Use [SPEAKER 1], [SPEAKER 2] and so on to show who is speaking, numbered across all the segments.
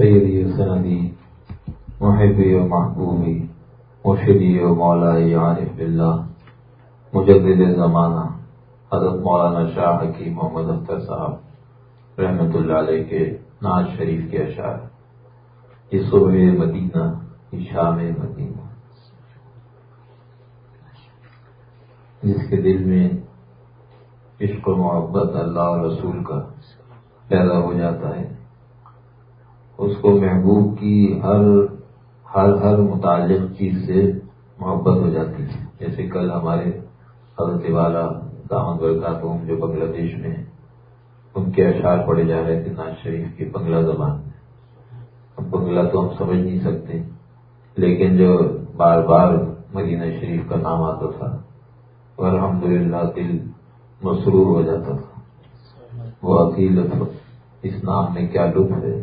[SPEAKER 1] سیدی سندی محبی و محبوبی مرشدی و مولائی، عارف اللہ مجدد زمانہ، حضرت مولانا شاہ حکیم محمد اختر صاحب رحمۃ اللہ علیہ کے ناز شریف کے اشعار۔ یہ صبح مدینہ، یہ شام مدینہ۔ جس کے دل میں عشق و محبت اللہ رسول کا پیدا ہو جاتا ہے۔ اس کو محبوب کی ہر ہر ہر متعلق چیز سے محبت ہو جاتی ہے جیسے کل ہمارے حضرت والا دامد برکاتہم جو بنگلہ دیش میں ان کے اشعار پڑے جا رہے تھے، ناز شریف کی بنگلہ زبان میں۔ اب بنگلہ تو ہم سمجھ نہیں سکتے، لیکن جو بار بار مدینہ شریف کا نام آتا تھا اور الحمد للہ دل مسرور ہو جاتا تھا۔ وہ عقیل اس نام میں کیا لطف ہے؟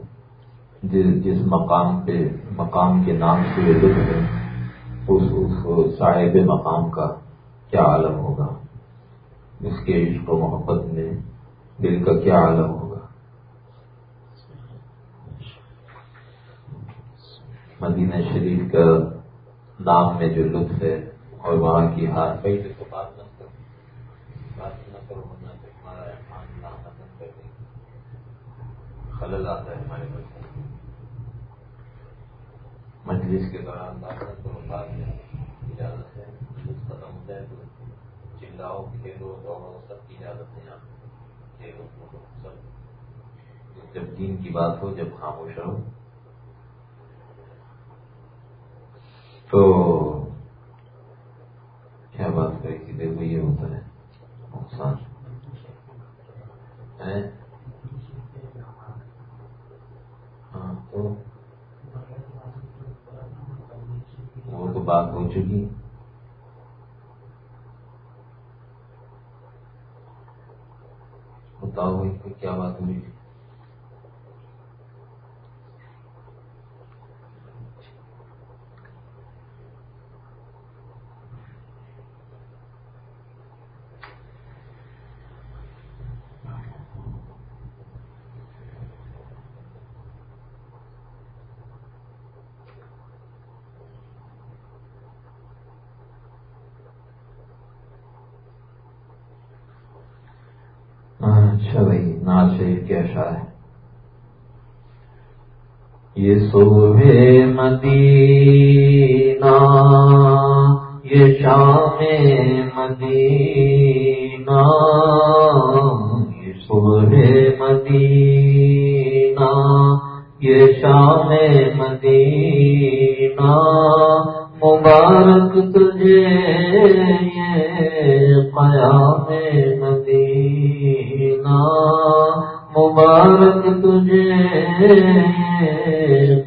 [SPEAKER 1] جس مقام پہ مقام کے نام سے یہ لطف ہے، اس اس صاحب مقام کا کیا عالم ہوگا؟ اس کے عشق و محبت میں دل کا کیا عالم ہوگا؟ مدینہ شریف کا نام میں جو لطف ہے، اور وہاں کی ہار پہ تو بات نہ کرو بات نہ کرو ہمارا خلل آتا ہے ہمارے بچے مجلس کے دوران بات تو بعد اجازت ہے مجلس ختم ہو جائے، تو چلاؤ کھیلو دوڑو سب کی اجازت ہے یہاں کھیلو کودو سب۔ جب دین کی بات ہو، جب خاموش رہو۔ تو کیا بات کرے؟ کہ دیکھو یہ ہوتا ہے نقصان ہاں تو وہ تو بات ہو چکی بتاؤ بھائی کیا بات ہوئی اچھا بھائی ناز شریف ہے؟ یہ صبح مدینہ، یہ شام مدینہ، یہ صبح مدینہ، یہ شام مدینہ۔ مبارک تجھے یہ قیام مدینہ۔ مبارک تجھے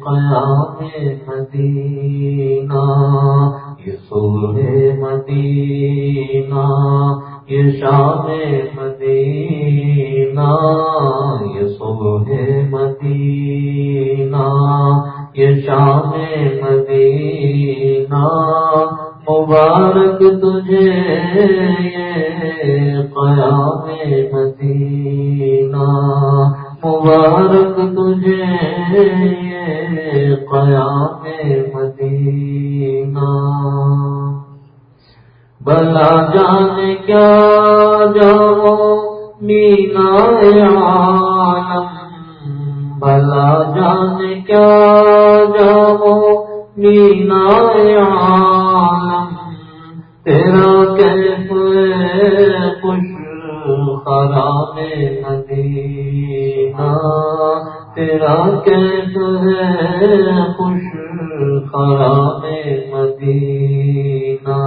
[SPEAKER 1] قیام مدینہ، یہ صبح مدینہ، یہ شام مدینہ، یہ صبح مدینہ، یہ شام مدینہ۔ مبارک تجھے یہ قیام مبارک تجھے قیام مدینہ۔ بلا جان کیا جاؤ مینا عالم۔ بلا جان کیا جاؤ مینا عالم۔ تیرا کیف خوش خراب تیرا کیف ہے خوش خراب مدینہ۔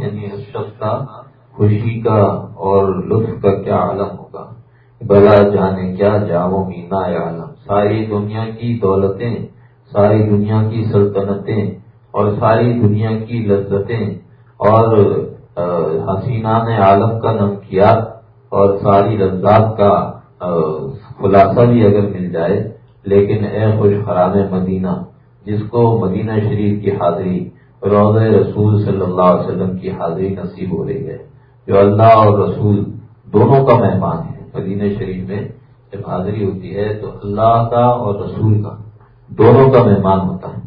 [SPEAKER 1] یعنی اس شخص کا خوشی کا اور لطف کا کیا عالم ہوگا؟ بلا جانے کیا جاؤ مینا عالم۔ ساری دنیا کی دولتیں، ساری دنیا کی سلطنتیں اور ساری دنیا کی لذتیں اور حسینان عالم کا نمکیات اور ساری لذات کا خلاصہ بھی اگر مل جائے، لیکن اے خوش خراب مدینہ، جس کو مدینہ شریف کی حاضری روز رسول صلی اللہ علیہ وسلم کی حاضری نصیب ہو رہی ہے، جو اللہ اور رسول دونوں کا مہمان ہے مدینہ شریف میں جب حاضری ہوتی ہے تو اللہ کا اور رسول کا دونوں کا مہمان ہوتا ہے۔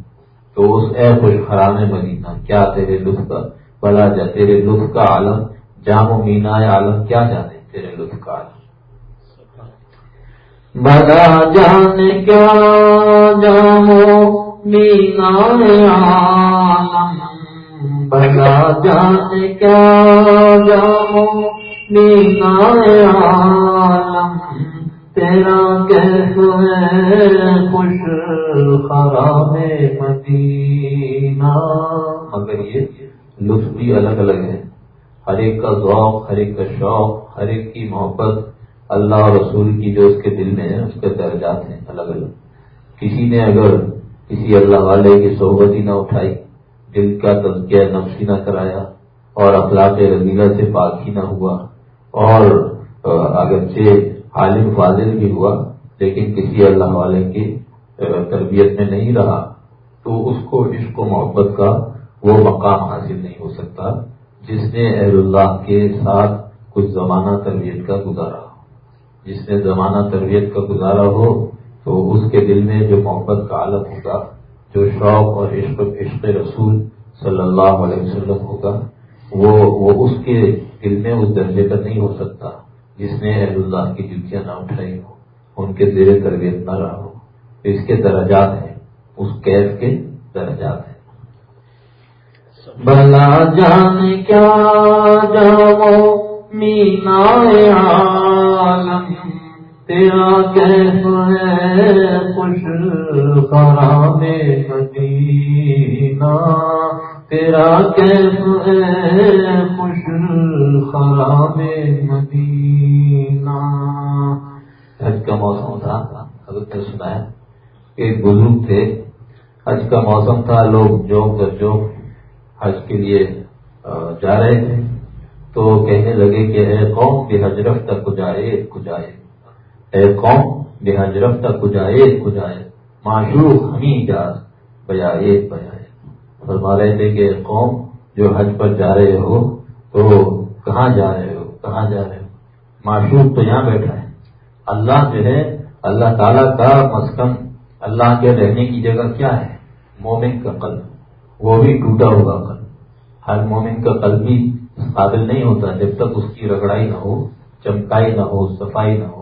[SPEAKER 1] تو اس اے خوش خرام مدینہ، کیا تیرے لطف کا بلا جا، تیرے لطف کا عالم، جام و مینا عالم، کیا جانے تیرے لطف کا عالم؟ بلا جانے کیا جام مینا عالم بلا جانے کیا جام مینا عالم تیرا کیسے خوش خراب مدینہ۔ مگر یہ لطف بھی الگ الگ ہے۔ ہر ایک کا ذوق، ہر ایک کا شوق، ہر ایک کی محبت اللہ اور رسول کی جو اس کے دل میں ہے، اس کے درجات ہیں الگ الگ۔ کسی نے اگر کسی اللہ والے کی صحبت ہی نہ اٹھائی، دل کا تزکیہ نفسی نہ کرایا، اور اخلاق رضیلہ سے پاک ہی نہ ہوا، اور اگرچہ عالم فاضل بھی ہوا، لیکن کسی اللہ والے کی تربیت میں نہیں رہا، تو اس کو عشق و محبت کا وہ مقام حاصل نہیں ہو سکتا، جس نے اہل اللہ کے ساتھ کچھ زمانہ تربیت کا گزارا۔ ہو جس نے زمانہ تربیت کا گزارا ہو، تو اس کے دل میں جو محبت کا عالم ہوگا، جو شوق اور عشق عشق رسول صلی اللہ علیہ وسلم ہوگا، وہ وہ اس کے دل میں اس درجے کا نہیں ہو سکتا جس نے اہل اللہ کی جتیاں نہ اٹھائی ہو ان کے زیر تربیت نہ رہا ہو۔ اس کے درجات ہیں، اس قید کے درجات ہیں۔ بلا جان کیا جاؤ مینا عالم تیرا کیسے خوش خراب مدینہ؟ تیرا کیسے خوش خراب مدینہ؟ حج کا موسم تھا حضرت نے سنا ہے، ایک بزرگ تھے۔ حج کا موسم تھا، لوگ جو جو حج کے لیے جا رہے تھے۔ تو کہنے لگے کہ اے قوم بے حجرف تک کو جائے کو جائے۔ اے قوم، بے حجرف تک کو جائے معشوق ہمیں جاز بجائے بجائے فرما رہے تھے کہ قوم، جو حج پر جا رہے ہو، تو کہاں جا رہے ہو؟ کہاں جا رہے ہو؟ معشوق تو یہاں بیٹھا ہے۔ اللہ جو ہے، اللہ تعالیٰ کا مسکن اللہ کے رہنے کی جگہ کیا ہے؟ مومن کا قلب۔ وہ بھی ٹوٹا ہوا قلب۔ ہر مومن کا قلب بھی قابل نہیں ہوتا جب تک اس کی رگڑائی نہ ہو، چمکائی نہ ہو، صفائی نہ ہو۔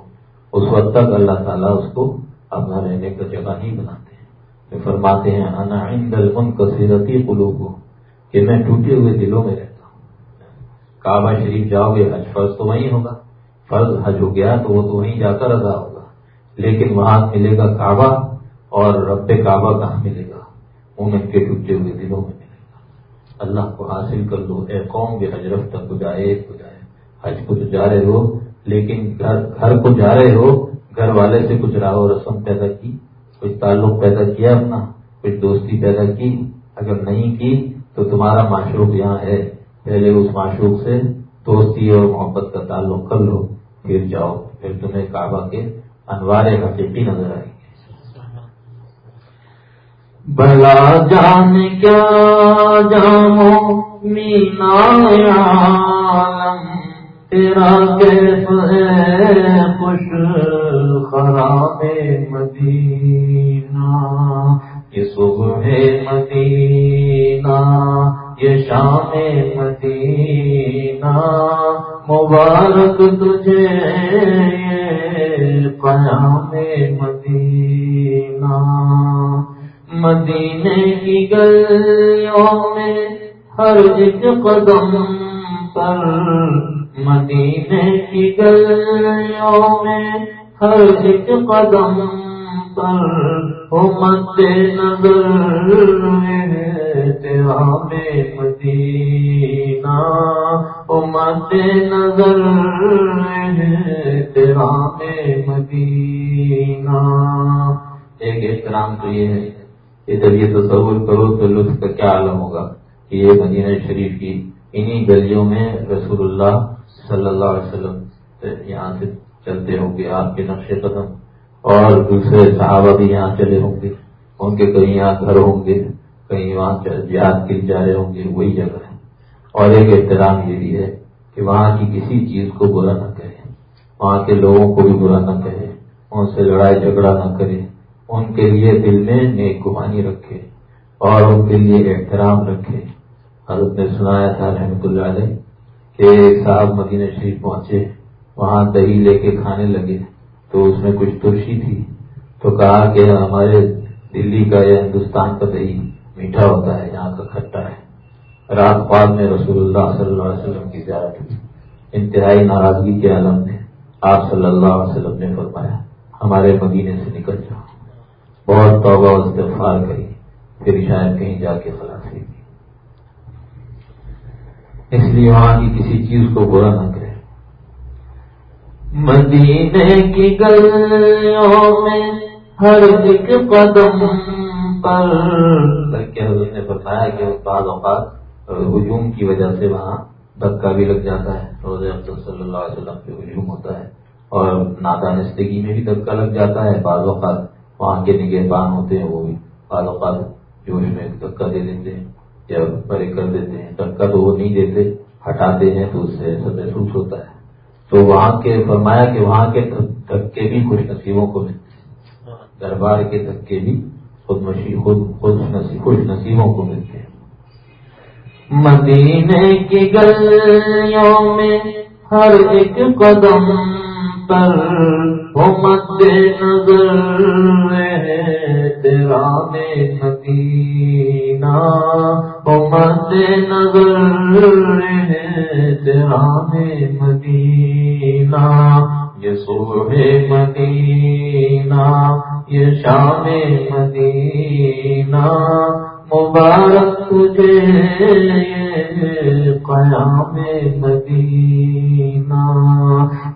[SPEAKER 1] اس وقت تک اللہ تعالیٰ اس کو اپنا رہنے کا جگہ نہیں بناتے ہیں۔ فرماتے ہیں، انا عند المن کثیرتی قلوب کہ میں ٹوٹے ہوئے دلوں میں رہتا ہوں۔ کعبہ شریف جاؤ گے، حج فرض تو وہیں ہوگا۔ فرض حج ہو گیا تو وہ تو وہیں جا کر ادا ہوگا۔ لیکن وہاں ملے گا کعبہ اور رب کعبہ کہاں ملے گا؟ مومن کے ٹوٹے ہوئے دلوں میں ملے گا۔ اللہ کو حاصل کر لو، اے قوم کے حجرف تک کو جائے کو جائے، حج کو تو جا رہے ہو لیکن گھر کو جا رہے ہو، گھر والے سے کچھ راہ و رسم پیدا کی، کچھ تعلق پیدا کیا اپنا، کچھ دوستی پیدا کی، اگر نہیں کی تو تمہارا معشوق یہاں ہے۔ پہلے اس معشوق سے دوستی اور محبت کا تعلق کر لو، پھر جاؤ، پھر تمہیں کعبہ کے انوار حقیقی نظر آئیں گے۔ بلا جان کیا جامو مینا عالم۔ تیرا کیسے خوش خراب مدینہ، یہ صبح مدینہ، یہ شام مدینہ، مبارک تجھے قیام مدینہ۔ مدینے کی گلیوں میں ہر ایک قدم پر مدینے کی گلیوں میں ہر ایک قدم پر مد نظر تیرا میں مدینہ۔ مد نظر تیرا میں مدینہ۔ ایک احترام تو یہ ہے یہ جب یہ تصور کرو تو لطف کا کیا عالم ہوگا کہ یہ مدینہ شریف کی انہی گلیوں میں رسول اللہ صلی اللہ علیہ وسلم یہاں سے چلتے ہوں گے آپ کے نقش قدم۔ اور دوسرے صحابہ بھی یہاں چلے ہوں گے۔ ان کے کہیں یہاں گھر ہوں گے، کہیں وہاں جہاد کے جا رہے ہوں گے، وہی جگہ ہے۔ اور ایک احترام یہ بھی ہے کہ وہاں کی کسی چیز کو برا نہ کرے وہاں کے لوگوں کو بھی برا نہ کہے ان سے لڑائی جھگڑا نہ کرے ان کے لیے دل میں نیک گمانی رکھے اور ان کے لیے احترام رکھے حضرت نے سنایا تھا رحمت اللہ علیہ کہ ایک صاحب مدینہ شریف پہنچے، وہاں دہی لے کے کھانے لگے، تو اس میں کچھ ترشی تھی۔ تو کہا کہ ہمارے دلی کا یا ہندوستان کا دہی میٹھا ہوتا ہے، یہاں کا کھٹا ہے۔ رات بعد میں رسول اللہ صلی اللہ علیہ وسلم کی زیارت ہوئی۔ انتہائی ناراضگی کے عالم میں آپ صلی اللہ علیہ وسلم نے فرمایا، ہمارے مدینے سے نکل جاؤ۔ بہت توبہ استفار کری پھر شاید کہیں جا کے خلافی کی اس لیے وہاں کی کسی چیز کو برا نہ کرے۔ مدینے کی گلیوں میں ہر ایک قدم پر۔ حضرت نے بتایا کہ بعض اوقات ہجوم کی وجہ سے وہاں دھکا بھی لگ جاتا ہے، روز افضل صلی اللہ علیہ وسلم پہ ہجوم ہوتا ہے اور نادانستگی میں بھی دھکا لگ جاتا ہے۔ بعض اوقات وہاں کے نگہبان ہوتے ہیں، وہ بھی بعض اوقات جوش میں دھکا دے دیتے ہیں۔ یا پرے کر دیتے ہیں دھکا تو وہ نہیں دیتے، ہٹاتے ہیں تو اس سے ایسا محسوس ہوتا ہے۔ تو وہاں کے، فرمایا کہ وہاں کے دھکے بھی خوش نصیبوں کو ملتے ہیں۔ دربار کے دھکے بھی خود خود خود خوش نصیبوں کو ملتے ہیں۔ مدینے کی گلیوں میں ہر ایک قدم پر ہو مد نظر تیرا میں مدینہ ہو مد نظر تیرا میں مدینہ یہ صبح مدینہ یہ شام مدینہ مبارک تجھے قیام مدینہ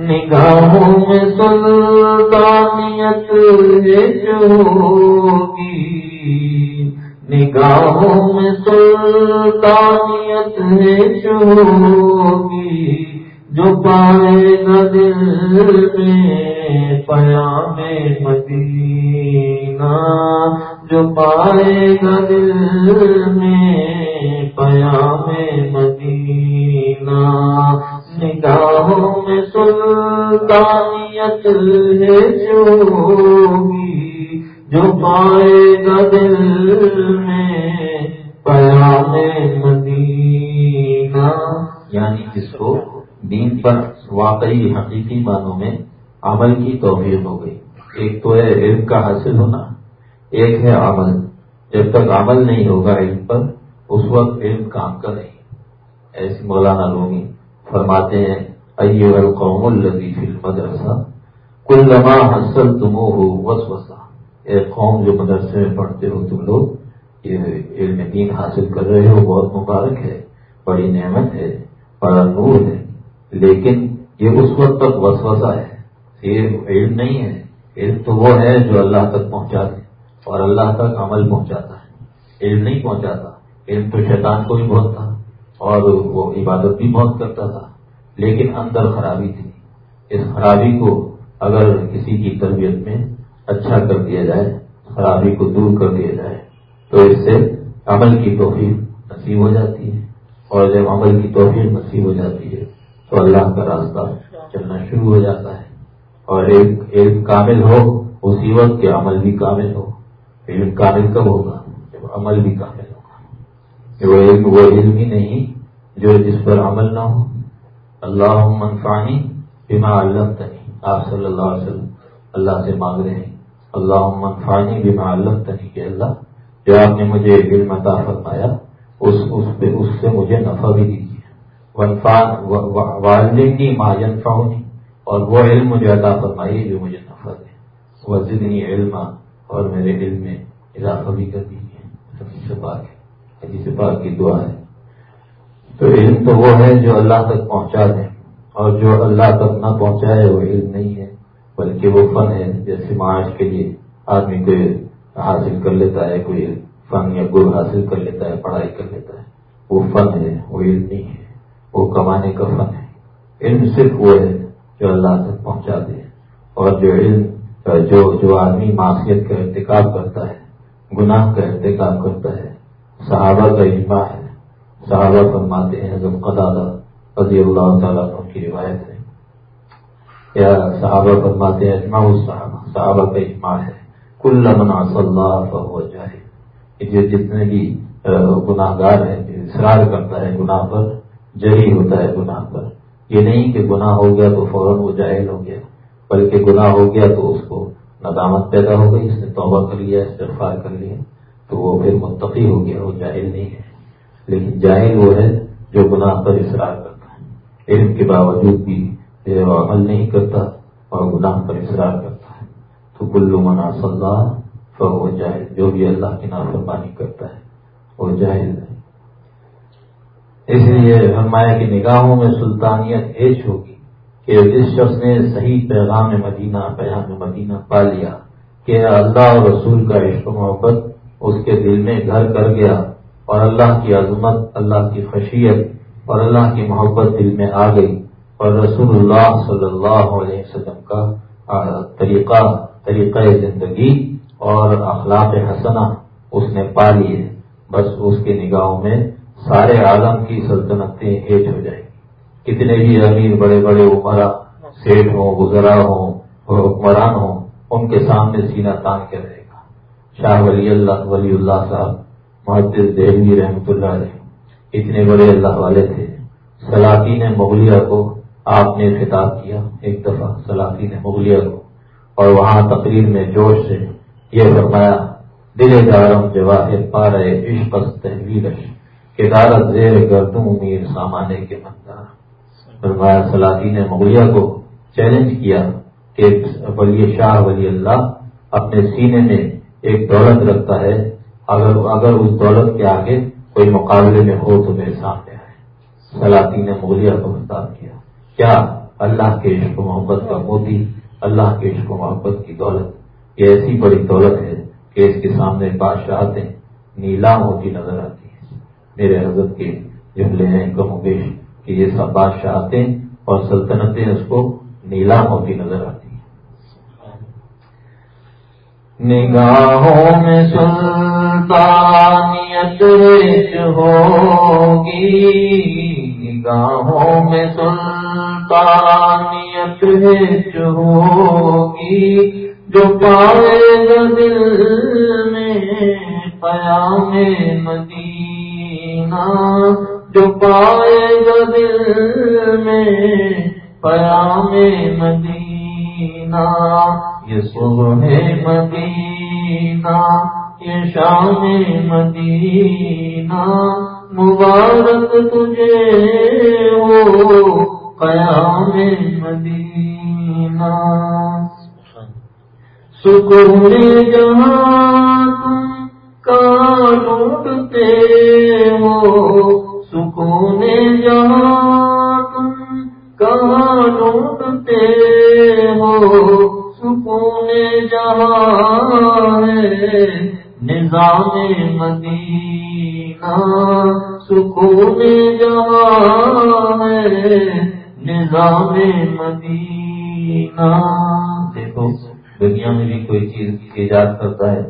[SPEAKER 1] نگاہوں میں سلطانیت ہوگی۔ نگاہوں میں سلطانیت ہوگی۔ جو پائے گا دل میں پیام مدینہ۔ جو پائے گا دل میں پیام مدینہ۔ نگاہوں میں سلطانیت ہے ہوگی جو پائے گا دل میں پیام مدینہ۔ یعنی جس کو دین پر واقعی حقیقی معنوں میں عمل کی توفیق ہو گئی۔ ایک تو ہے علم کا حاصل ہونا، ایک ہے عمل۔ جب تک عمل نہیں ہوگا علم پر، اس وقت علم کام کا نہیں ایسی مولانا لوگی فرماتے ہیں ایو القوم الذی فی المدرسہ کل لما حسل تم ہو وس وسا ایک قوم جو مدرسے میں پڑھتے ہو، تم لوگ یہ علم دین حاصل کر رہے ہو، بہت مبارک ہے، بڑی نعمت ہے، بڑا نور ہے، لیکن یہ اس وقت تک وسوسہ ہے۔ یہ علم نہیں ہے، علم تو وہ ہے جو اللہ تک پہنچا دے اور اللہ تک عمل پہنچاتا ہے۔ علم نہیں پہنچاتا، علم تو شیطان کو بھی بہت تھا اور وہ عبادت بھی بہت کرتا تھا، لیکن اندر خرابی تھی۔ اس خرابی کو اگر کسی کی تربیت میں اچھا کر دیا جائے، خرابی کو دور کر دیا جائے، تو اس سے عمل کی توفیق نصیب ہو جاتی ہے۔ اور جب عمل کی توفیق نصیب ہو جاتی ہے، تو اللہ کا راستہ چلنا شروع ہو جاتا ہے۔ اور ایک علم کامل ہو، اسی وقت کے عمل بھی کامل ہو۔ علم کامل کب ہوگا؟ جب عمل بھی کامل ہوگا وہ علم وہ علم ہی نہیں جو جس پر عمل نہ ہو۔ اللہ منفانی بیما اللہ تنی آپ صلی اللہ علیہ وسلم اللہ سے مانگ رہے ہیں۔ اللہ منفانی بیما اللہ تنی کہ اللہ جو آپ نے مجھے علم عطا فرمایا، اس اس پہ اس سے مجھے نفع بھی دیجیے۔ والدین ماجن فاؤنی اور وہ علم مجھے عطا فرمائیے جو مجھے نفع دے۔ وہ علم اور میرے علم میں اضافہ بھی کر دیجیے۔ سے پاک ہے جی سے پاک کی دعا ہے۔ تو علم تو وہ ہے جو اللہ تک پہنچا دے اور جو اللہ تک نہ پہنچائے وہ علم نہیں ہے، بلکہ وہ فن ہے، جیسے معاش کے لیے آدمی کوئی حاصل کر لیتا ہے، کوئی فن یا گر حاصل کر لیتا ہے، پڑھائی کر لیتا ہے۔ وہ فن ہے، وہ علم نہیں ہے، وہ کمانے کا فن ہے۔ علم صرف وہ ہے جو اللہ تک پہنچا دے اور جو علم، جو جو آدمی معاشیت کا ارتکاب کرتا ہے، گناہ کا ارتکاب کرتا ہے صحابہ کا اجماع ہے۔ صحابہ فرماتے ہیں جب قدا رضی اللہ تعالیٰ کی روایت ہے۔ یا صحابہ فرماتے ہیں، اجماع صحابہ صحابہ کا اجماع ہے۔ کل من اللہ فہو جائے جو جتنے بھی گناہ گار ہیں اصرار کرتا ہے گناہ پر، جری ہوتا ہے گناہ پر۔ یہ نہیں کہ گناہ ہو گیا تو فوراً وہ جاہل ہو گیا، بلکہ گناہ ہو گیا تو اس کو ندامت پیدا ہو گئی، اس نے توبہ کر لیا، استغفار کر لیا۔ تو وہ پھر متقی ہو گیا، وہ جاہل نہیں ہے۔ لیکن جاہل وہ ہے جو گناہ پر اصرار کرتا ہے۔ علم کے باوجود بھی وہ عمل نہیں کرتا اور گناہ پر اصرار کرتا ہے۔ تو کلو منا صلاح فہو جاہل، جو بھی اللہ کی نافرمانی کرتا ہے، وہ جاہل ہے۔ اس لیے فرمایا کی نگاہوں میں سلطانیت ایج ہوگی کہ جس شخص نے صحیح پیغام مدینہ پیغام مدینہ پا لیا کہ اللہ اور رسول کا عشق محبت اس کے دل میں گھر کر گیا اور اللہ کی عظمت، اللہ کی خشیت اور اللہ کی محبت دل میں آ گئی اور رسول اللہ صلی اللہ علیہ وسلم کا طریقہ طریقہ زندگی اور اخلاق حسنہ اس نے پا لیے۔ بس اس کی نگاہوں میں سارے عالم کی سلطنتیں ہیٹ ہو جائیں۔ کتنے بھی امیر بڑے بڑے عمرا سیٹ ہوں گزرا ہوں، حکمران ہوں، ان کے سامنے سینہ تان کے رہے۔ شاہ ولی اللہ ولی اللہ صاحب محدث دہلی رحمۃ اللہ علیہ، اتنے بڑے اللہ والے تھے۔ سلاطین مغلیہ کو آپ نے خطاب کیا ایک دفعہ سلاطین مغلیہ کو۔ اور وہاں تقریر میں جوش سے یہ فرمایا، دل دارم جواہر پا رہے عشق تحویل کدارت زیر گردوں میر سامانے کے مندار فرمایا سلاطین نے مغلیہ کو چیلنج کیا کہ ولی شاہ ولی اللہ اپنے سینے میں ایک دولت رکھتا ہے۔ اگر اگر اس دولت کے آگے کوئی مقابلے میں ہو تو میرے سامنے آئے۔ سلاطین نے مغلیہ کو خطاب کیا۔ کیا اللہ کے عشق و محبت کا موتی، اللہ کے عشق و محبت کی دولت؟ یہ ایسی بڑی دولت ہے کہ اس کے سامنے بادشاہتیں نیلام ہوتی نظر آتی ہیں۔ میرے حضرت کے جملے ہیں کم و بیش، کہ یہ سب بادشاہتیں اور سلطنتیں اس کو نیلام ہوتی نظر آتی ہیں نگاہوں میں سلطانیت ہوگی۔ نگاہوں میں سلطانیت ہوگی۔ جو پائے گا دل میں پیام مدینہ، جو پائے گا دل میں پیام مدینہ۔ یہ صبح مدینہ، یہ شام مدینہ، مبارک تجھے ہو، قیام مدینہ۔ سکون جہاں تم کا ڈھونڈتے ہو، سکون جہاں تم کہاں ڈھونڈتے ہو۔ سکون جہاں ہے، نظام مدینہ سکون جہاں ہے، نظام مدینہ۔ دیکھو، دنیا میں بھی کوئی چیز ایجاد کرتا ہے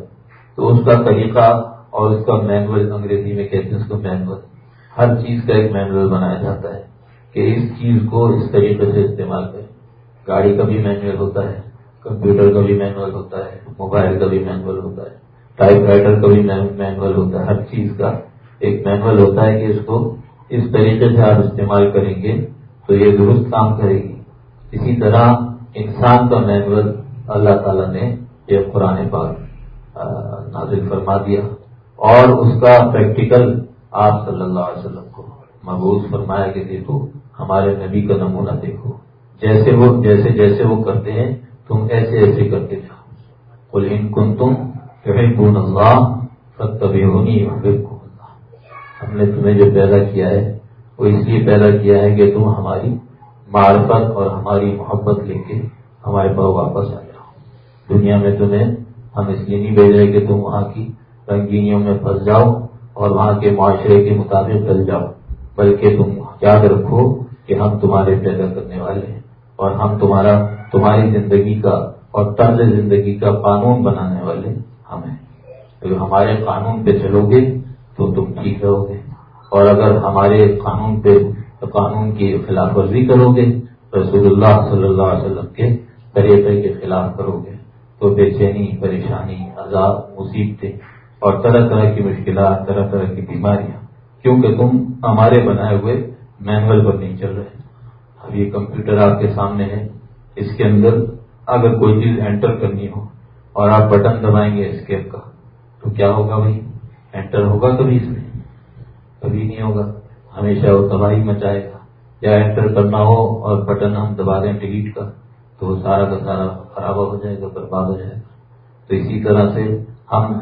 [SPEAKER 1] تو اس کا طریقہ اور اس کا مینول انگریزی میں کہتے ہیں، اس کو مینول ہر چیز کا ایک مینول بنایا جاتا ہے کہ اس چیز کو اس طریقے سے استعمال کریں۔ گاڑی کا بھی مینول ہوتا ہے۔ کمپیوٹر کا بھی مینول ہوتا ہے موبائل کا بھی مینول ہوتا ہے ٹائپ رائٹر کا بھی مینول ہوتا ہے، ہر چیز کا ایک مینول ہوتا ہے کہ اس کو اس طریقے سے آپ استعمال کریں گے تو یہ درست کام کرے گی۔ اسی طرح انسان کا مینول اللہ تعالیٰ نے یہ قرآن پاک نازل فرما دیا۔ اور اس کا پریکٹیکل آپ صلی اللہ علیہ وسلم کو محبوب فرمایا کہ دیکھو، ہمارے نبی کا نمونہ دیکھو۔ جیسے وہ جیسے جیسے وہ کرتے ہیں تم ایسے ایسے کرتے جاؤ کل ان کن تم کون اللہ کبھی ہونی ہم نے تمہیں جو پیدا کیا ہے، وہ اس لیے پیدا کیا ہے کہ تم ہماری معرفت اور ہماری محبت لے کے ہمارے پاس واپس آ جاؤ۔ دنیا میں تمہیں ہم اس لیے نہیں بھیج رہے کہ تم وہاں کی رنگینیوں میں پھنس جاؤ اور وہاں کے معاشرے کے مطابق چل جاؤ، بلکہ تم یاد رکھو کہ ہم تمہارے پیدا کرنے والے ہیں۔ اور ہم تمہارا تمہاری زندگی کا اور طرز زندگی کا قانون بنانے والے ہم ہیں اگر ہمارے قانون پہ چلو گے تو تم ٹھیک رہو گے۔ اور اگر ہمارے قانون پہ قانون کی خلاف ورزی کرو گے، رسول اللہ صلی اللہ علیہ وسلم کے طریقے کے خلاف کرو گے، تو بے چینی، پریشانی، عذاب، مصیبتیں اور طرح طرح کی مشکلات، طرح طرح کی بیماریاں۔ کیونکہ تم ہمارے بنائے ہوئے مینول پر نہیں چل رہے۔ اب یہ کمپیوٹر آپ کے سامنے ہے، اس کے اندر اگر کوئی چیز انٹر کرنی ہو اور آپ بٹن دبائیں گے اسکیپ کا، تو کیا ہوگا بھائی؟ انٹر ہوگا کبھی اس میں؟ کبھی نہیں ہوگا، ہمیشہ وہ تباہی مچائے گا۔ یا انٹر کرنا ہو اور بٹن ہم دبا دیں ڈیلیٹ کا، تو وہ سارا کا سارا خراب ہو جائے گا، برباد ہو جائے گا۔ تو اسی طرح سے ہم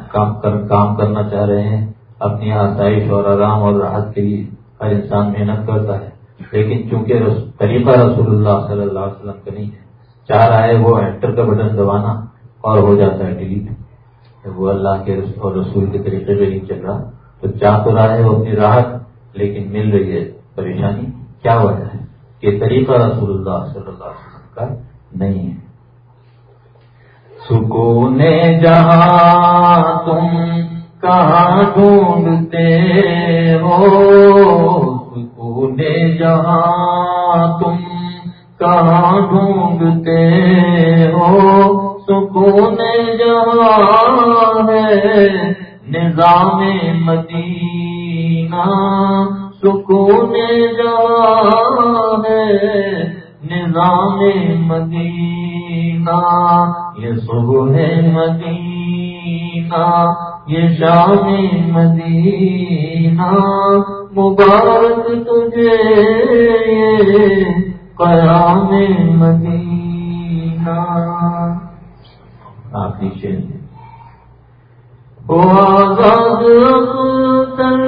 [SPEAKER 1] کام کرنا چاہ رہے ہیں، اپنی آسائش اور آرام اور راحت کے لیے، ہر انسان محنت کرتا ہے۔ لیکن چونکہ طریقہ رسول اللہ صلی اللہ علیہ وسلم کا نہیں ہے، چاہ رہا ہے وہ انٹر کا بٹن دبانا اور ہو جاتا ہے ڈیلیٹ وہ اللہ کے اور رسول کے طریقے پہ نہیں چل رہا، تو چاہ تو رہا ہے وہ اپنی راحت، لیکن مل رہی ہے پریشانی. کیا وجہ ہے؟ کہ طریقہ رسول اللہ صلی اللہ علیہ وسلم کا نہیں ہے. سکون جہاں تم کہاں ڈھونڈتے ہو؟ جہاں تم کہاں ڈھونڈتے ہو؟ سکون جہاں ہے، نظام مدینہ سکون جہاں ہے، نظام مدینہ، یہ صبح مدینہ یہ شام مدینہ مبارک تجھے قیام مدینہ۔ آپ نیچے آزاد تر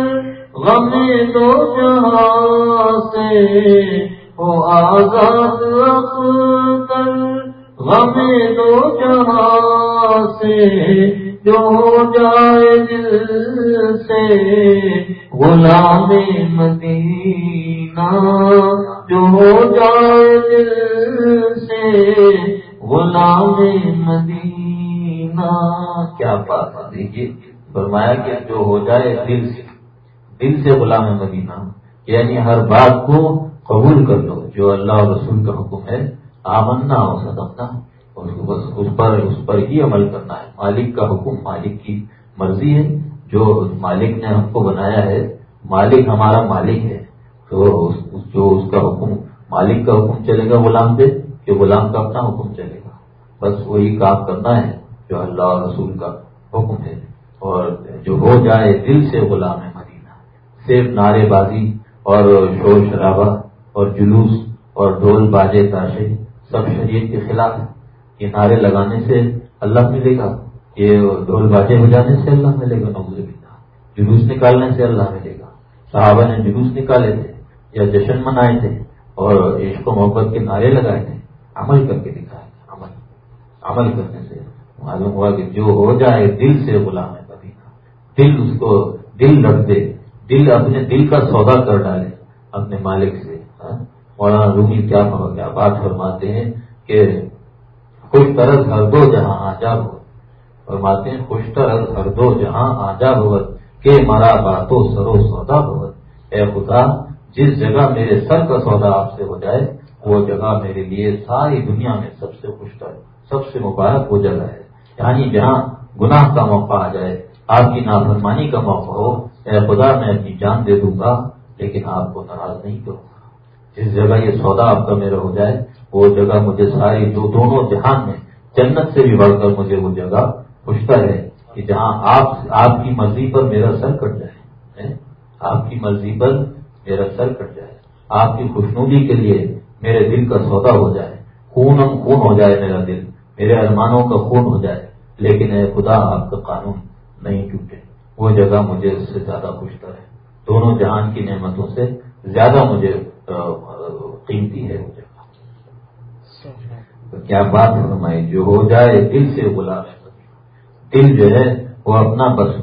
[SPEAKER 1] غم دو جہاں سے آزاد اختر غم دو جہاں سے۔ جو ہو جائے دل سے غلام مدینہ، جو ہو جائے دل سے غلام مدینہ۔ کیا بات دیکھیے، فرمایا کہ جو ہو جائے دل سے دل سے غلام مدینہ۔ یعنی ہر بات کو قبول کر لو، جو اللہ رسول کا حکم ہے، آمنا ہو سدمنا بس اس پر اس پر ہی عمل کرنا ہے۔ مالک کا حکم مالک کی مرضی ہے۔ جو مالک نے ہم کو بنایا ہے، مالک ہمارا مالک ہے۔ تو جو اس کا حکم مالک کا حکم چلے گا غلام پہ، کہ غلام کا اپنا حکم چلے گا۔ بس وہی کام کرنا ہے جو اللہ اور رسول کا حکم ہے۔ اور جو ہو جائے دل سے غلام ہے مدینہ۔ صرف نعرے بازی اور شور شرابہ اور جلوس اور ڈھول باجے تاشے، سب شریعت کے خلاف ہیں یہ نعرے لگانے سے اللہ ملے گا، یہ ڈھول باجے ہو جانے سے اللہ ملے گا نوز بلّہ جلوس نکالنے سے اللہ ملے گا۔ صحابہ نے جلوس نکالے تھے، یا جشن منائے تھے، اور عشق و محبت کے نعرے لگائے تھے، عمل کر کے دکھائے عمل عمل کرنے سے۔ معلوم ہوا کہ جو ہو جائے دل سے غلام ہے کبھی دل اس کو دل رکھ دے، دل اپنے دل کا سودا کر ڈالے اپنے مالک سے۔ ہاں؟ مولانا رومی کیا کیا بات فرماتے ہیں کہ خوش طرز ہر دو جہاں آجا ہو۔ فرماتے ہیں، خوش طرز ہر دو جہاں آجا بہت کہ مرا باتو سرو سودا بہت اے خدا، جس جگہ میرے سر کا سودا آپ سے ہو جائے، وہ جگہ میرے لیے ساری دنیا میں سب سے خوش طرح سب سے مبارک وہ جگہ ہے۔ یعنی جہاں گناہ کا موقع آ جائے، آپ کی نافرمانی کا موقع ہو، اے خدا، میں اپنی جان دے دوں گا، لیکن آپ کو ناراض نہیں کروں گا۔ جس جگہ یہ سودا آپ کا میرا ہو جائے وہ جگہ مجھے ساری جو دونوں جہان میں جنت سے بھی بڑھ کر مجھے وہ جگہ خوشتا ہے کہ جہاں آپ آپ کی مرضی پر میرا سر کٹ جائے آپ کی مرضی پر میرا سر کٹ جائے۔ آپ کی خوشنودی کے لیے میرے دل کا سودا ہو جائے۔ خون ہم خون ہو جائے میرا دل، میرے ارمانوں کا خون ہو جائے۔ لیکن اے خدا، آپ کا قانون نہیں ٹوٹے۔ وہ جگہ مجھے اس سے زیادہ خوشتا ہے۔ دونوں جہان کی نعمتوں سے زیادہ مجھے قیمتی ہے۔ وہ تو کیا بات فرمائی؟ جو ہو جائے دل سے بلا دل جو ہے، وہ اپنا بس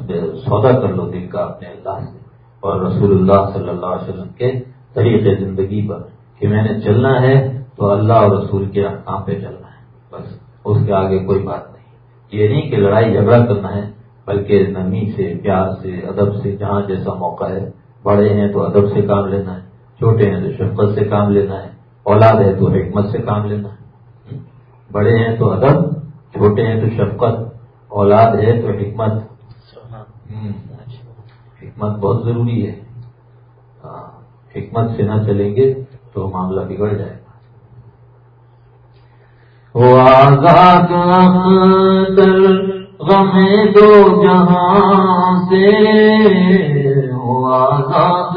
[SPEAKER 1] سودا کر لو دل کا اپنے اللہ سے۔ اور رسول اللہ صلی اللہ علیہ وسلم کے طریقے زندگی پر کہ میں نے چلنا ہے تو اللہ اور رسول کے احکام پہ چلنا ہے۔ بس اس کے آگے کوئی بات نہیں۔ یہ نہیں کہ لڑائی جھگڑا کرنا ہے، بلکہ نمی سے، پیار سے، ادب سے جہاں جیسا موقع ہے۔ بڑے ہیں تو ادب سے کام لینا ہے، چھوٹے ہیں تو شفقت سے کام لینا ہے۔ اولاد ہے تو حکمت سے کام لینا ہے۔ بڑے ہیں تو ادب، چھوٹے ہیں تو شفقت، اولاد ہے تو حکمت۔ حکمت بہت ضروری ہے۔ حکمت سے نہ چلیں گے تو معاملہ بگڑ جائے گا۔ وہ آزاد غم دو جہاں سے وہ آزاد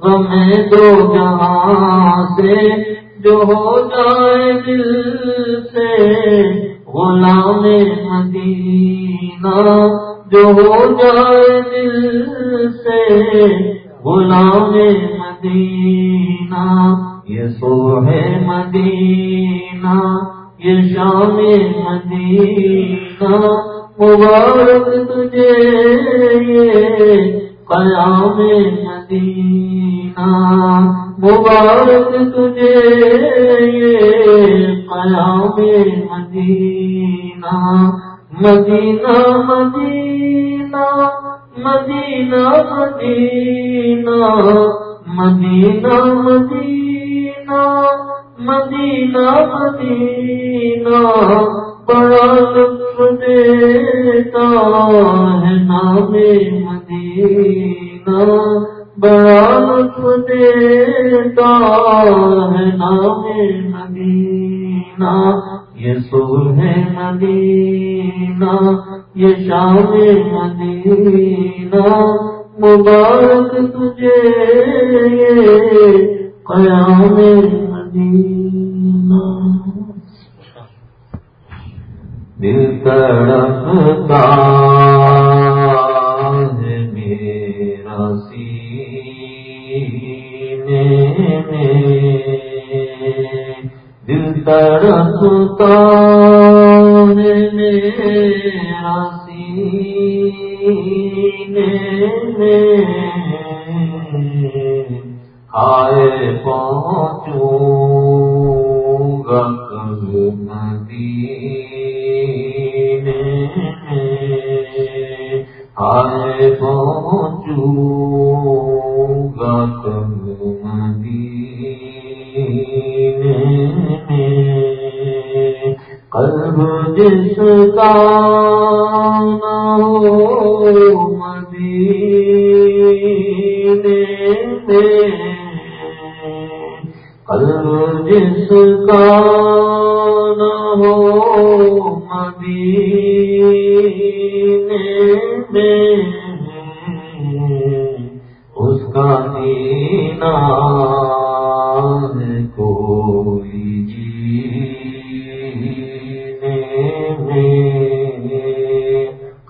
[SPEAKER 1] غم دو جہاں سے جو ہو جائے دل سے، غلام مدینہ۔ جو ہو جائے دل سے، غلام مدینہ۔ یہ سو ہے مدینہ، یہ شام مدینہ۔ مبارک تجھے یہ قیام مدینہ۔ مبارک تجھے قیام مدینہ مدینہ مدینہ مدینہ مدینہ مدینہ مدینہ مدینہ مدینہ۔ بڑا لطف دیتا ہے نام مدینہ۔ بڑا لطف دیتا ہے نام مدینہ، یہ ہے مدینہ، یہ شام مدینہ، مبارک تجھے قیام مدینہ۔ دل تڑپتا دل میرا سینے میں آئے پہنچوں گا کب مدینے آئے پہنچوں گا جس کا نہ ہو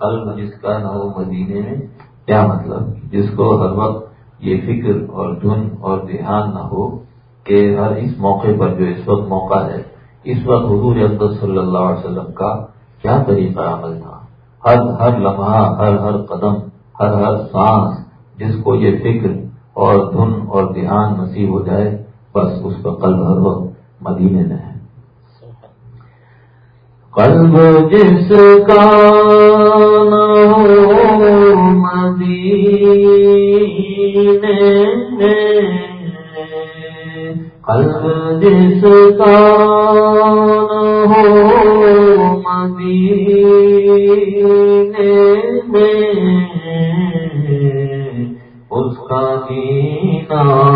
[SPEAKER 1] قلب جس کا نہ ہو مدینے میں کیا مطلب؟ جس کو ہر وقت یہ فکر اور دھن اور دھیان نہ ہو کہ ہر اس موقع پر جو اس وقت موقع ہے، اس وقت حضور اقدس صلی اللہ علیہ وسلم کا کیا طریقہ عمل تھا؟ ہر ہر لمحہ، ہر ہر قدم، ہر ہر سانس جس کو یہ فکر اور دھن اور دھیان نصیب ہو جائے، بس اس کا قلب ہر وقت مدینے میں ہے۔ قلب جس کا نہ ہو مدینے میں قلب جس کا نہ ہو مدینے میں اس کا دینا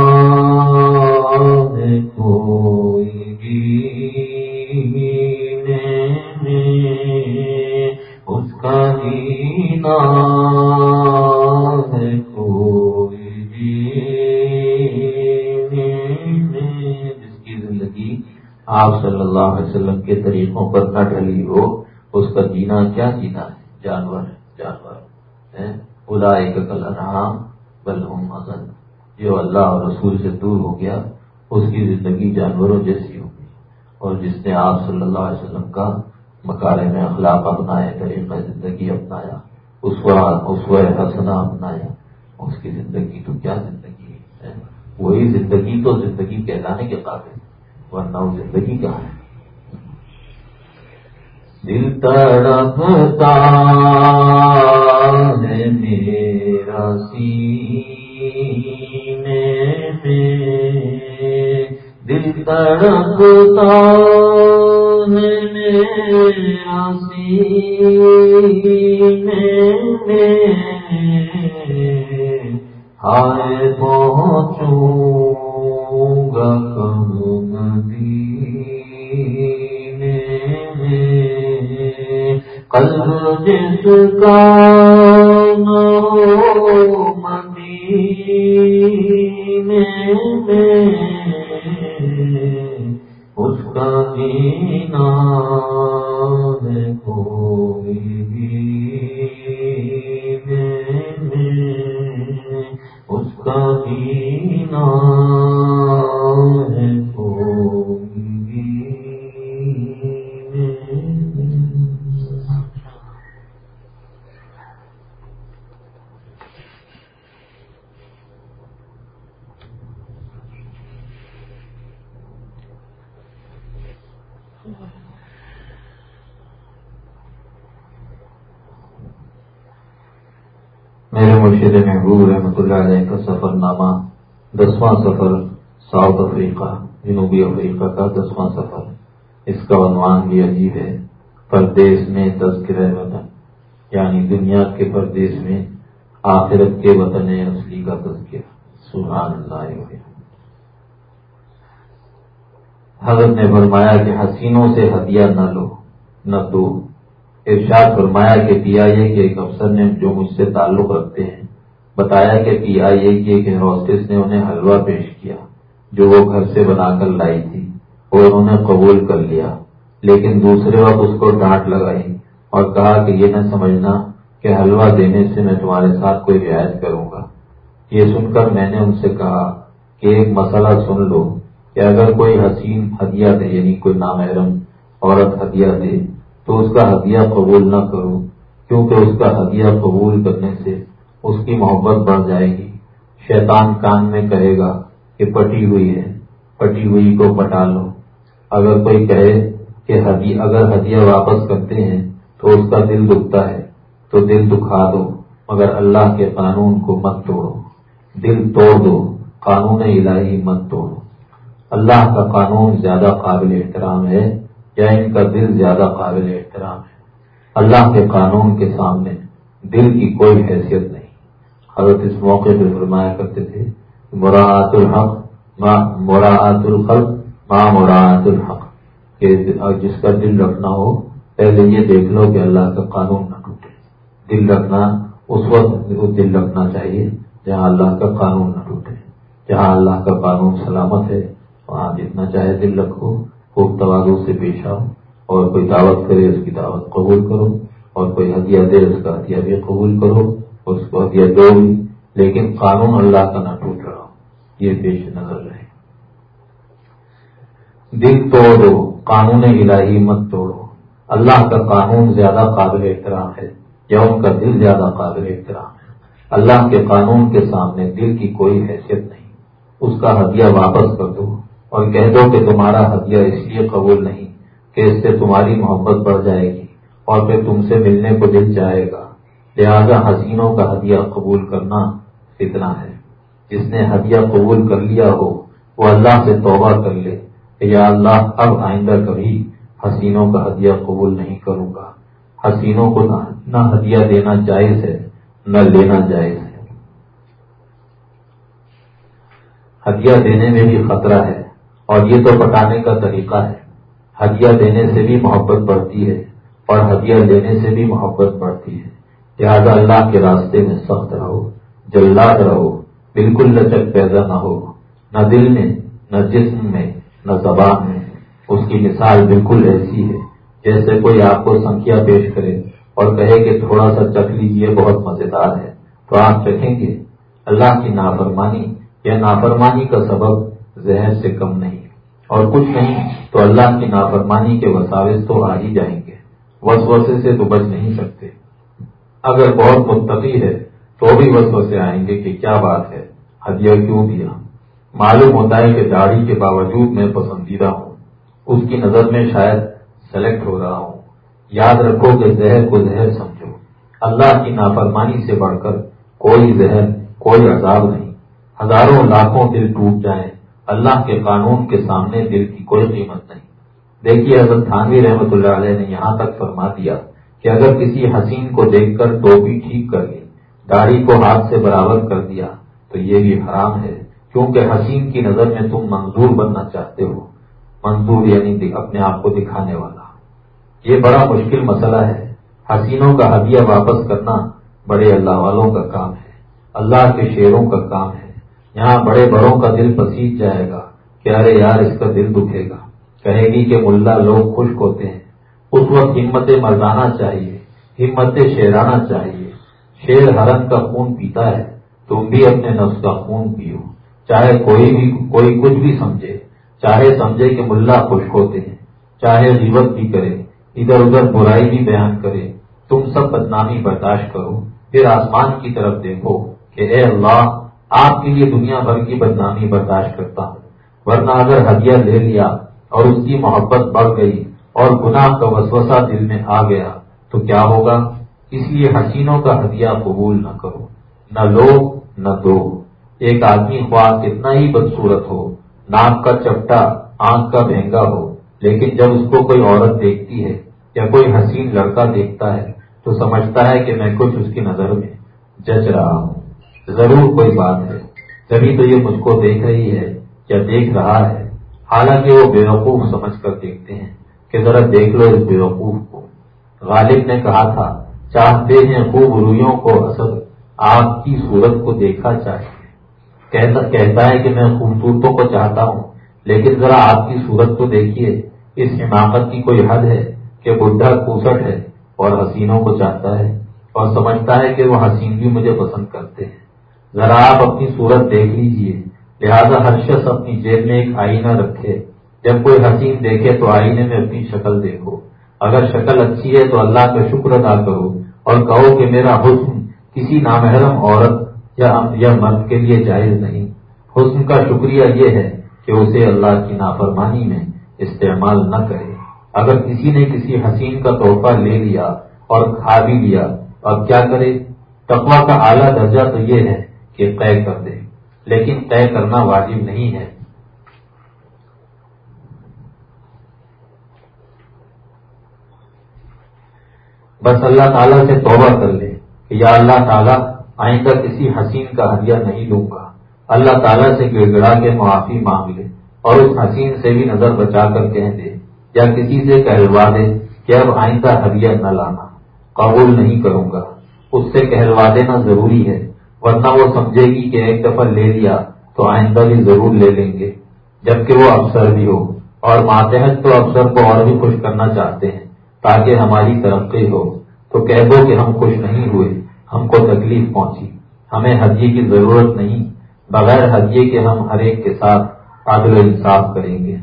[SPEAKER 1] آپ صلی اللہ علیہ وسلم کے طریقوں پر نہ ڈلی ہو، اس کا جینا کیا جینا ہے؟ جانور جانور خدا ایک کل رام بلحم مزن جو اللہ اور رسول سے دور ہو گیا، اس کی زندگی جانوروں جیسی ہوگی اور جس نے آپ صلی اللہ علیہ وسلم کا مکارے میں اخلاق اپنایا طریقہ زندگی اپنایا، اس و حسنا اپنایا، اس کی زندگی تو کیا زندگی ہے؟ وہی زندگی تو زندگی کہلانے کے قابل ورنہ وہ زندگی کہاں ہے؟ دل تڑپتا ہے میرا سینے میں دل تڑپتا ہے میرا سینے میں ہائے پہنچوں گا قلب جس کا مدینے میں اس کا جینا ہے کوئی اس کا جینا مرشد محبوب رحمۃ اللہ علیہ کا سفر نامہ دسواں سفر، ساؤتھ افریقہ، جنوبی افریقہ کا دسواں سفر۔ اس کا عنوان بھی عجیب ہے پردیش میں تذکر وطن یعنی دنیا کے پردیش میں آخرت کے وطن اصلی کا تذکر سبحان اللہ حضرت نے فرمایا کہ حسینوں سے ہدیہ نہ لو، نہ دو ارشاد فرمایا کہ پی آئی اے کے ایک افسر نے جو مجھ سے تعلق رکھتے ہیں، بتایا کہ پی آئی اے کی ایک ہاسٹس نے انہیں حلوہ پیش کیا، جو وہ گھر سے بنا کر لائی تھی اور انہوں نے قبول کر لیا۔ لیکن دوسرے وقت اس کو ڈانٹ لگائی اور کہا کہ یہ نہ سمجھنا کہ حلوہ دینے سے میں تمہارے ساتھ کوئی رعایت کروں گا۔ یہ سن کر میں نے ان سے کہا کہ ایک مسئلہ سن لو کہ اگر کوئی حسین ہدیہ دے یعنی کوئی نامحرم عورت ہدیہ دے تو اس کا ہدیہ قبول نہ کرو، کیونکہ اس کا ہدیہ قبول کرنے سے اس کی محبت بڑھ جائے گی۔ شیطان کان میں کہے گا کہ پٹی ہوئی ہے، پٹی ہوئی کو پٹا لو۔ اگر کوئی کہے کہ اگر ہدیہ واپس کرتے ہیں تو اس کا دل دکھتا ہے، تو دل دکھا دو، مگر اللہ کے قانون کو مت توڑو۔ دل توڑ دو، قانون الہی مت توڑو۔ اللہ کا قانون زیادہ قابل احترام ہے۔ یا ان کا دل زیادہ قابل احترام ہے۔ اللہ کے قانون کے سامنے دل کی کوئی حیثیت نہیں۔ حضرت اس موقع پہ فرمایا کرتے تھے مراعت الحق مراعت الخلق ماں مراعت الحق۔ کہ جس کا دل رکھنا ہو، پہلے یہ دیکھ لو کہ اللہ کا قانون نہ ٹوٹے۔ دل رکھنا، اس وقت دل رکھنا چاہیے جہاں اللہ کا قانون نہ ٹوٹے۔ جہاں اللہ کا قانون سلامت ہے، وہاں جتنا چاہے دل رکھو۔ خوب توازوں سے پیش آؤ اور کوئی دعوت کرے اس کی دعوت قبول کرو اور کوئی ہدیہ دے اس کا ہدیہ بھی قبول کرو اور اس کو ہدیہ دو بھی، لیکن قانون اللہ کا نہ ٹوٹ رہا یہ پیش نظر رہے۔ دل توڑ دو قانون الہی مت توڑو۔ اللہ کا قانون زیادہ قابل احترام ہے یا ان کا دل زیادہ قابل احترام ہے۔ اللہ کے قانون کے سامنے دل کی کوئی حیثیت نہیں۔ اس کا ہدیہ واپس کر دو۔ اور کہہ دو کہ تمہارا ہدیہ اس لیے قبول نہیں کہ اس سے تمہاری محبت بڑھ جائے گی اور پھر تم سے ملنے کو دل جائے گا۔ لہذا حسینوں کا ہدیہ قبول کرنا اتنا ہے۔ جس نے ہدیہ قبول کر لیا ہو، وہ اللہ سے توبہ کر لے کہ یا اللہ، اب آئندہ کبھی حسینوں کا ہدیہ قبول نہیں کروں گا۔ حسینوں کو نہ ہدیہ دینا جائز ہے، نہ لینا جائز ہے۔ ہدیہ دینے میں بھی خطرہ ہے۔ اور یہ تو پٹانے کا طریقہ ہے۔ ہدیہ دینے سے بھی محبت بڑھتی ہے اور ہدیہ لینے سے بھی محبت بڑھتی ہے۔ لہٰذا اللہ کے راستے میں سخت رہو، جلاد رہو، بالکل لچک پیدا نہ ہو۔ نہ دل میں، نہ جسم میں، نہ زبان میں۔ اس کی مثال بالکل ایسی ہے، جیسے کوئی آپ کو سنکھیا پیش کرے اور کہے کہ تھوڑا سا چکھ لیجیے بہت مزیدار ہے۔ تو آپ چکھیں گے، اللہ کی نافرمانی یا نافرمانی کا سبب زہر سے کم نہیں۔ اور کچھ نہیں تو اللہ کی نافرمانی کے وساوس تو آ ہی جائیں گے۔ وسوسے سے تو بچ نہیں سکتے۔ اگر بہت متقی ہے تو بھی وسوسے آئیں گے کہ کیا بات ہے۔ ہدیہ کیوں دیا؟ معلوم ہوتا ہے کہ داڑھی کے باوجود میں پسندیدہ ہوں۔ اس کی نظر میں شاید سلیکٹ ہو رہا ہوں۔ یاد رکھو کہ زہر کو زہر سمجھو۔ اللہ کی نافرمانی سے بڑھ کر کوئی زہر، کوئی عذاب نہیں۔ ہزاروں لاکھوں دل ٹوٹ جائیں۔ اللہ کے قانون کے سامنے دل کی کوئی قیمت نہیں۔ دیکھیے حضرت تھانوی رحمت اللہ علیہ نے یہاں تک فرما دیا کہ اگر کسی حسین کو دیکھ کر ٹوپی ٹھیک کر لی، داڑھی کو ہاتھ سے برابر کر دیا، تو یہ بھی حرام ہے، کیونکہ حسین کی نظر میں تم منظور بننا چاہتے ہو۔ منظور یعنی اپنے آپ کو دکھانے والا۔ یہ بڑا مشکل مسئلہ ہے۔ حسینوں کا ہدیہ واپس کرنا بڑے اللہ والوں کا کام ہے، اللہ کے شیروں کا کام ہے۔ یہاں بڑے بڑوں کا دل پسیج جائے گا کہ ارے یار اس کا دل دکھے گا۔ کہے گی کہ ملا، لوگ خشک ہوتے ہیں۔ اس وقت ہمت مردانہ چاہیے ہمت شیرانہ چاہیے۔ شیر ہرن کا خون پیتا ہے، تم بھی اپنے نفس کا خون پیو۔ چاہے کوئی بھی، کوئی کچھ بھی سمجھے، چاہے سمجھے کہ ملا خشک ہوتے ہیں، چاہے ریوت بھی کرے، ادھر ادھر برائی بھی بیان کرے۔ تم سب بدنامی برداشت کرو، پھر آسمان کی طرف دیکھو کہ اے اللہ آپ کے لیے دنیا بھر کی بدنامی برداشت کرتا ہوں۔ ورنہ اگر ہدیہ لے لیا اور اس کی محبت بڑھ گئی اور گناہ کا وسوسہ دل میں آ گیا، تو کیا ہوگا؟ اس لیے حسینوں کا ہدیہ قبول نہ کرو۔ نہ لو، نہ دو۔ ایک آدمی خواہ کتنا ہی بدسورت ہو، ناک کا چپٹا، آنکھ کا مہنگا ہو، لیکن جب اس کو کوئی عورت دیکھتی ہے یا کوئی حسین لڑکا دیکھتا ہے، تو سمجھتا ہے کہ میں کچھ اس کی نظر میں جچ رہا ہوں۔ ضرور کوئی بات ہے۔ جبھی تو یہ مجھ کو دیکھ رہی ہے یا دیکھ رہا ہے۔ حالانکہ وہ بیوقوف سمجھ کر دیکھتے ہیں کہ ذرا دیکھ لو اس بیوقوف کو۔ غالب نے کہا تھا، چاہتے ہیں خوب رویوں کو اصل آپ کی صورت کو دیکھا چاہیے کہتا ہے کہ میں خوبصورتوں کو چاہتا ہوں، لیکن ذرا آپ کی صورت تو دیکھیے۔ اس حماقت کی کوئی حد ہے کہ بڈھا کوسٹ ہے اور حسینوں کو چاہتا ہے اور سمجھتا ہے کہ وہ حسین بھی مجھے پسند کرتے ہیں۔ ذرا آپ اپنی صورت دیکھ لیجیے۔ لہذا ہر شخص اپنی جیب میں ایک آئینہ رکھے۔ جب کوئی حسین دیکھے تو آئینے میں اپنی شکل دیکھو۔ اگر شکل اچھی ہے تو اللہ کا شکر ادا کرو اور کہو کہ میرا حسن کسی نامحرم عورت یا مرد کے لیے جائز نہیں۔ حسن کا شکریہ یہ ہے کہ اسے اللہ کی نافرمانی میں استعمال نہ کرے۔ اگر کسی نے کسی حسین کا تحفہ لے لیا اور کھا بھی لیا، اب کیا کرے؟ تقوا کا اعلیٰ درجہ تو یہ ہے کہ طے کر دے۔ لیکن طے کرنا واجب نہیں ہے۔ بس اللہ تعالیٰ سے توبہ کر لے کہ یا اللہ تعالیٰ، آئندہ کسی حسین کا ہدیہ نہیں لوں گا۔ اللہ تعالیٰ سے گڑ گڑا کے معافی مانگ لے اور اس حسین سے بھی نظر بچا کر کہہ دے۔ یا کسی سے کہلوا دے کہ اب آئندہ ہدیہ نہ لانا۔ قبول نہیں کروں گا۔ اس سے کہلوا دینا ضروری ہے۔ ورنہ وہ سمجھے گی کہ ایک دفعہ لے لیا تو آئندہ بھی ضرور لے لیں گے، جبکہ وہ افسر بھی ہو۔ اور ماتحت تو افسر کو اور بھی خوش کرنا چاہتے ہیں، تاکہ ہماری ترقی ہو۔ تو کہہ دو کہ ہم خوش نہیں ہوئے، ہم کو تکلیف پہنچی۔ ہمیں ہدیے کی ضرورت نہیں، بغیر ہدیے کے ہم ہر ایک کے ساتھ عادل و انصاف کریں گے۔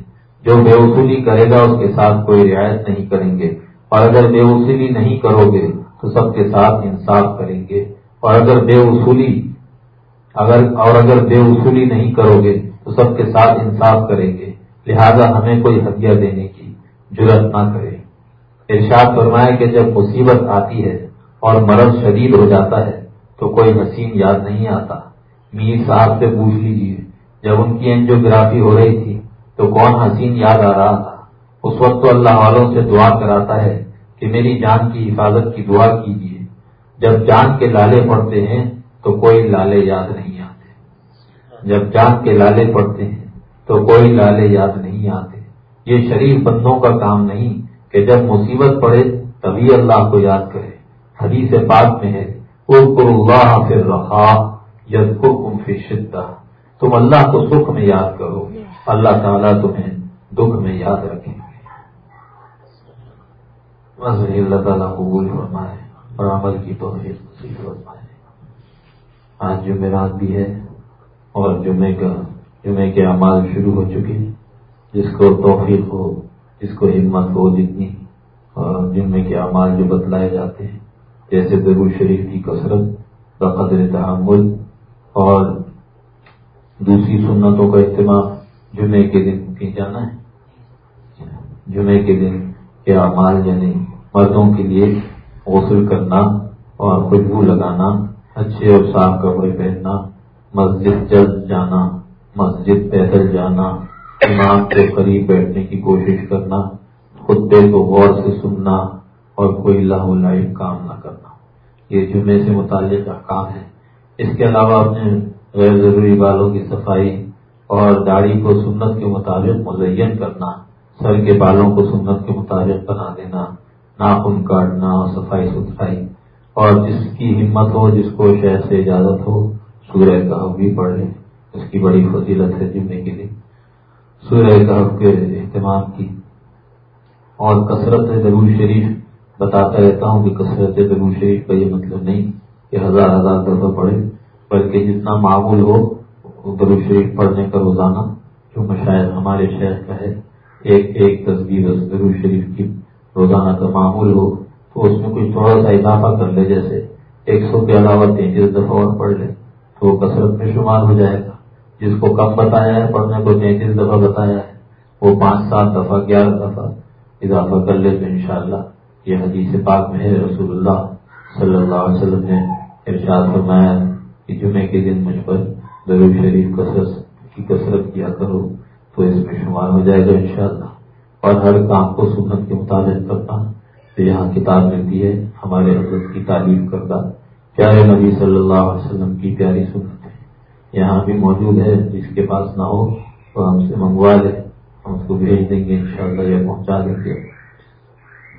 [SPEAKER 1] جو بے وصولی کرے گا، اس کے ساتھ کوئی رعایت نہیں کریں گے۔ اور اگر بے وصولی نہیں کرو گے، تو سب کے ساتھ انصاف کریں گے۔ اور اگر بے وصولی اگر اور اگر بے وصولی نہیں کرو گے، تو سب کے ساتھ انصاف کریں گے۔ لہذا ہمیں کوئی ہدیہ دینے کی ضرورت نہ کرے۔ ارشاد فرمائے کہ جب مصیبت آتی ہے اور مرض شدید ہو جاتا ہے، تو کوئی حسین یاد نہیں آتا۔ میر صاحب سے پوچھ لیجیے جب ان کی اینجیوگرافی ہو رہی تھی، تو کون حسین یاد آ رہا تھا؟ اس وقت تو اللہ والوں سے دعا کراتا ہے کہ میری جان کی حفاظت کی دعا کیجیے جب جان کے لالے پڑتے ہیں تو کوئی لالے یاد نہیں آتے۔ جب جان کے لالے پڑتے ہیں تو کوئی لالے یاد نہیں آتے۔ یہ شریف بندوں کا کام نہیں کہ جب مصیبت پڑے تبھی اللہ کو یاد کرے۔ حدیث پاک میں ہے اللہ پھر رخا ید فی شدہ تم اللہ کو سکھ میں یاد کرو۔ اللہ تعالیٰ تمہیں دکھ میں یاد رکھیں گے۔ اللہ تعالیٰ قبول فرمائے۔ اور عمل کی توفیق فرمائے آج جمعرات بھی ہے اور جمعے کا جمعے کے اعمال شروع ہو چکے جس کو توفیق ہو، جس کو ہمت ہو جتنی، اور جمعے کے اعمال جو بتلائے جاتے ہیں، جیسے درو شریف کی کثرت، بقدر تحمل، اور دوسری سنتوں کا اہتمام جمعے کے دن کی جانا ہے۔ جمعے کے دن کے اعمال یعنی مردوں کے لیے غسل کرنا اور خوشبو لگانا، اچھے اور صاف کپڑے پہننا، مسجد جلد جانا، مسجد پیدل جانا، امام کے قریب بیٹھنے کی کوشش کرنا، خطبے کو غور سے سننا اور کوئی لاہ لائف کام نہ کرنا۔ یہ جمعے سے متعلق کام ہے اس کے علاوہ اپنے غیر ضروری بالوں کی صفائی اور داڑھی کو سنت کے مطابق مزین کرنا، سر کے بالوں کو سنت کے مطابق بنا دینا ناخن کاٹنا، صفائی ستھرائی، اور جس کی ہمت ہو، جس کو شہر سے اجازت ہو، سورہ کا بھی پڑھ لے۔ اس کی بڑی فضیلت ہے جمعے کے لیے۔ سورہ کہف کے اہتمام کی۔ اور کثرت ضرور شریف، بتاتا رہتا ہوں کہ کثرت ضرور شریف کا یہ مطلب نہیں کہ ہزار ہزار دفعہ پڑھے، بلکہ جتنا معمول ہو ضرور شریف پڑھنے کا روزانہ، جو مشاعر ہمارے شہر کا ہے، ایک ایک تصویر ضرور شریف کی روزانہ کا معمول ہو، تو اس میں کچھ تھوڑا سا اضافہ کر لے، جیسے ایک سو کے علاوہ تینتیس دفعہ اور پڑھ لے، تو کثرت میں شمار ہو جائے گا۔ جس کو کم بتایا ہے، پڑھنے کو تینتیس دفعہ بتایا ہے، وہ پانچ سات دفعہ، گیارہ دفعہ اضافہ کر لے تو انشاءاللہ یہ حدیث پاک میں ہے۔ رسول اللہ صلی اللہ علیہ وسلم نے ارشاد فرمایا کہ جمعے کے دن مجھ پر ضرور شریف کثرت کی کثرت کیا کرو، تو اس میں شمار ہو جائے گا انشاءاللہ۔ اور ہر کام کو سنت کے مطابق کرتا۔ تو یہاں کتاب ملتی ہے، ہمارے حضرت کی تعریف کرتا پیارے نبی صلی اللہ علیہ وسلم کی پیاری سنت ہے۔ یہاں بھی موجود ہے، جس کے پاس نہ ہو تو ہم سے منگوا لے۔ ہم اس کو بھیج دیں گے، انشاءاللہ یا پہنچا دیں گے۔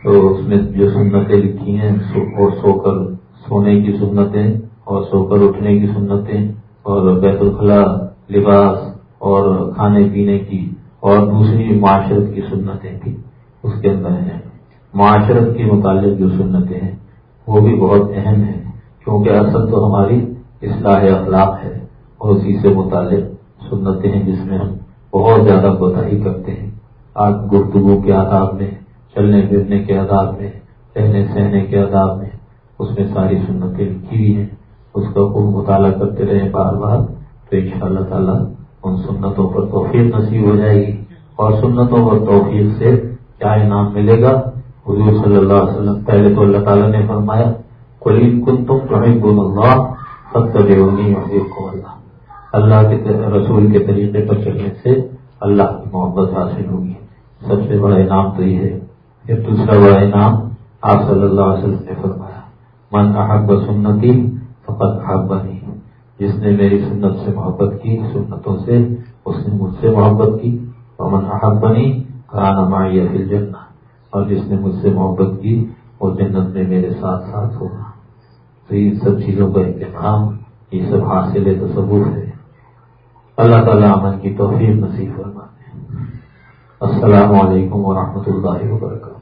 [SPEAKER 1] تو اس میں جو سنتیں لکھی ہیں اور سو کر سونے کی سنتیں اور سو کر اٹھنے کی سنتیں اور بیت الخلاء، لباس اور کھانے پینے کی اور دوسری معاشرت کی سنتیں بھی اس کے اندر ہیں۔ معاشرت کے متعلق جو سنتیں ہیں، وہ بھی بہت اہم ہیں، کیونکہ اصل تو ہماری اصلاح اخلاق ہے اور اسی سے متعلق سنتے ہیں جس میں ہم بہت زیادہ کوتاہی کرتے ہیں۔ آج گفتگو کے آداب میں، چلنے پھرنے کے آداب میں، رہنے سہنے کے آداب میں اس میں ساری سنتیں لکھی ہوئی ہیں۔ اس کا خوب مطالعہ کرتے رہے بار بار تو ان شاء اللہ تعالیٰ ان سنتوں پر توفیق نصیب ہو جائے گی۔ اور سنتوں پر توفیق سے کیا انعام ملے گا؟ حضور صلی اللہ علیہ وسلم، پہلے تو اللہ تعالیٰ نے فرمایا کلین کن تم تمہیں بول اللہ سب اللہ اللہ کے رسول کے طریقے پر چلنے سے اللہ کی محبت حاصل ہوگی۔ سب سے بڑا انعام تو یہ ہے پھر دوسرا بڑا انعام آپ صلی اللہ علیہ وسلم نے فرمایا، من احب سنتی فقط احب نہیں جس نے میری سنت سے محبت کی، سنتوں سے اس نے مجھ سے محبت کی۔ اور من احب بنی کہاں نمایا پھر جننا اور جس نے مجھ سے محبت کی، وہ جنت میں میرے ساتھ ساتھ ہوگا۔ تو ان سب چیزوں کا اہتمام یہ سب حاصل تصور ہے۔ اللہ تعالیٰ عمل کی توفیق نصیب فرمانے السلام علیکم ورحمۃ اللہ وبرکاتہ۔